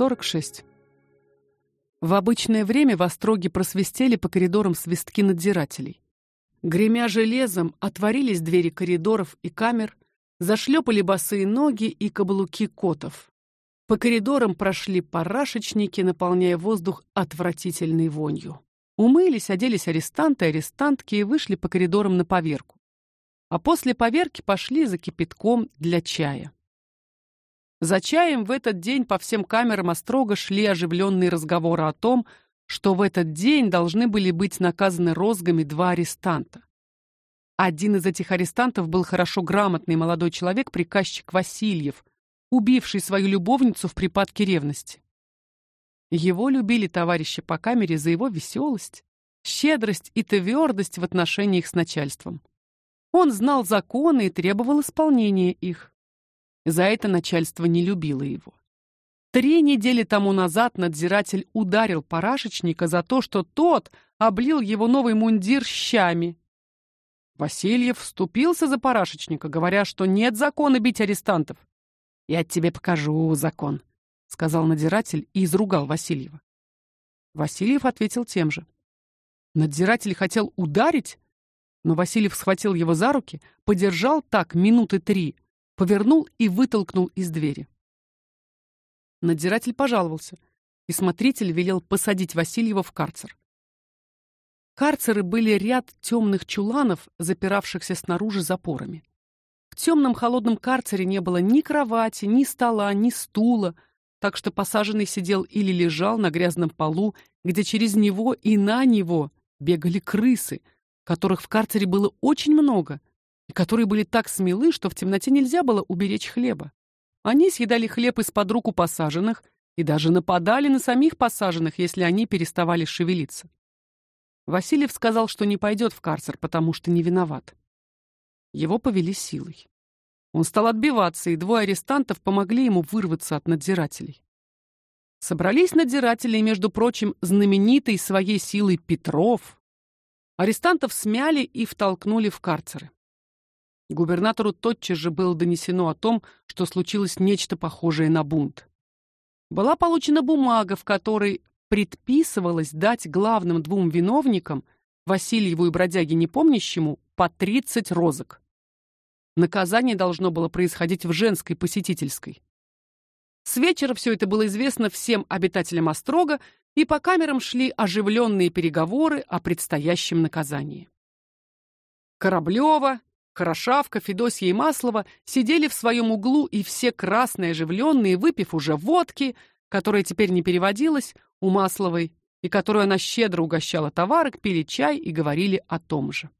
46. В обычное время в Остроге просвистели по коридорам свистки надзирателей. Гремя железом, отворились двери коридоров и камер, зашлепали босые ноги и каблуки котов. По коридорам прошли парашечники, наполняя воздух отвратительной вонью. Умылись, оделись арестанты арестантки и вышли по коридорам на поверку. А после поверки пошли за кипятком для чая. За чаем в этот день по всем камерам острога шли оживленные разговоры о том, что в этот день должны были быть наказаны розгами два арестанта. Один из этих арестантов был хорошо грамотный молодой человек, приказчик Васильев, убивший свою любовницу в припадке ревности. Его любили товарищи по камере за его веселость, щедрость и твердость в отношениях с начальством. Он знал законы и требовал исполнения их. За это начальство не любило его. Три недели тому назад надзиратель ударил парашечника за то, что тот облил его новый мундир щами. Васильев вступился за парашечника, говоря, что нет закона бить арестантов. Я тебе покажу закон, сказал надзиратель и изругал Васильева. Васильев ответил тем же. Надзиратель хотел ударить, но Васильев схватил его за руки, подержал так минуты три, повернул и вытолкнул из двери. Надзиратель пожаловался, и смотритель велел посадить Васильева в карцер. Карцеры были ряд темных чуланов, запиравшихся снаружи запорами. В темном холодном карцере не было ни кровати, ни стола, ни стула, так что посаженный сидел или лежал на грязном полу, где через него и на него бегали крысы, которых в карцере было очень много, и которые были так смелы, что в темноте нельзя было уберечь хлеба. Они съедали хлеб из-под рук у посаженных и даже нападали на самих посаженных, если они переставали шевелиться. Васильев сказал, что не пойдет в карцер, потому что не виноват. Его повели силой. Он стал отбиваться, и двое арестантов помогли ему вырваться от надзирателей. Собрались надзиратели, и, между прочим, знаменитый своей силой Петров. Арестантов смяли и втолкнули в карцеры. Губернатору тотчас же было донесено о том, что случилось нечто похожее на бунт. Была получена бумага, в которой предписывалось дать главным двум виновникам, Васильеву и бродяге непомнящему, по 30 розок. Наказание должно было происходить в женской посетительской. С вечера все это было известно всем обитателям Острога, и по камерам шли оживленные переговоры о предстоящем наказании. Кораблёва, Хорошавка, Федосья и Маслова сидели в своем углу, и все красные, оживленные, выпив уже водки, которая теперь не переводилась, у Масловой, и которую она щедро угощала товарок, пили чай и говорили о том же.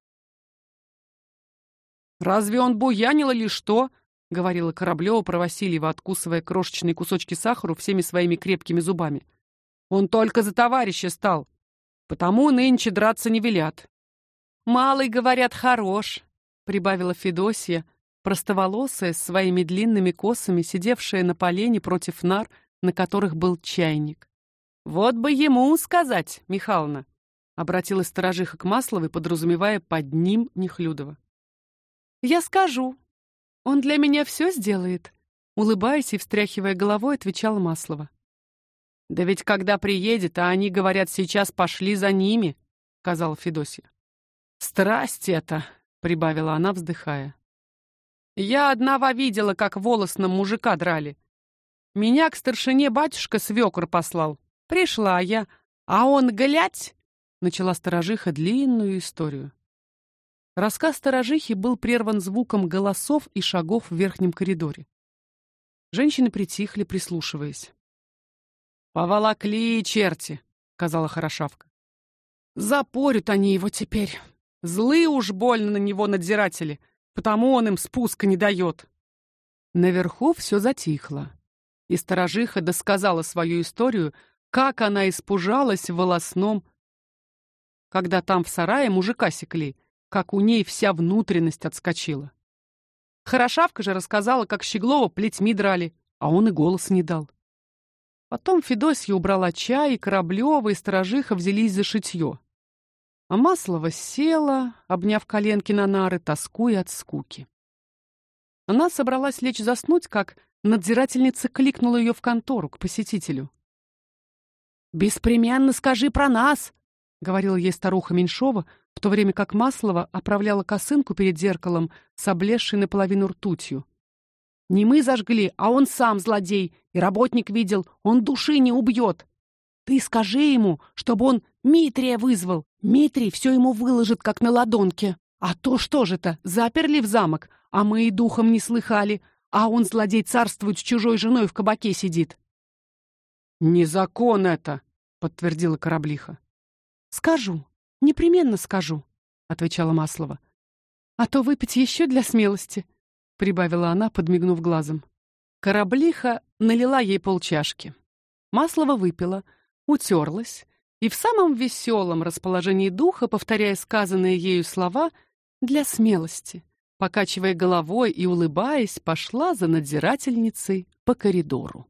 Разве он буянил или что? говорила Кораблёва про Васильева, откусывая крошечные кусочки сахара всеми своими крепкими зубами. Он только за товарища стал, потому нынче драться не велят. Малый, говорят, хорош, прибавила Федосия, простоволосая, с своими длинными косами, сидевшая на полене против нар, на которых был чайник. Вот бы ему сказать, Михайловна, обратилась сторожиха к Масловой, подразумевая под ним Нехлюдова. Я скажу. Он для меня все сделает, улыбаясь и встряхивая головой, отвечала Маслова. Да ведь когда приедет, а они говорят, сейчас пошли за ними, сказала Федосия. Страсть это, прибавила она, вздыхая. Я одного видела, как волосном мужика драли. Меня к старшине батюшка свекор послал. Пришла я, а он глядь, начала сторожиха длинную историю. Рассказ сторожихи был прерван звуком голосов и шагов в верхнем коридоре. Женщины притихли, прислушиваясь. Поволокли черти, сказала Хорошавка. Запорят они его теперь. Злые уж больно на него надзиратели, потому он им спуска не дает. Наверху все затихло, и сторожиха досказала свою историю, как она испужалась в волосном, когда там в сарае мужика секли, как у ней вся внутренность отскочила. Хорошавка же рассказала, как Щеглова плетьми драли, а он и голос не дал. Потом Федосья убрала чай, и Кораблёва и сторожиха взялись за шитье. А Маслова села, обняв коленки на нары, тоскуя от скуки. Она собралась лечь заснуть, как надзирательница кликнула ее в контору к посетителю. Беспременно скажи про нас, говорила ей старуха Меньшова, в то время как Маслова оправляла косынку перед зеркалом с облезшей наполовину ртутью. Не мы зажгли, а он сам злодей, и работник видел, он души не убьет. Ты скажи ему, чтобы он Митрия вызвал. Митрий все ему выложит, как на ладонке. А то что же-то, заперли в замок, а мы и духом не слыхали, а он, злодей, царствует с чужой женой в кабаке сидит. «Незакон это!» — подтвердила Кораблиха. «Скажу, непременно скажу», — отвечала Маслова. «А то выпить еще для смелости», — прибавила она, подмигнув глазом. Кораблиха налила ей полчашки. Маслова выпила, утерлась и в самом веселом расположении духа, повторяя сказанные ею слова, для смелости, покачивая головой и улыбаясь, пошла за надзирательницей по коридору.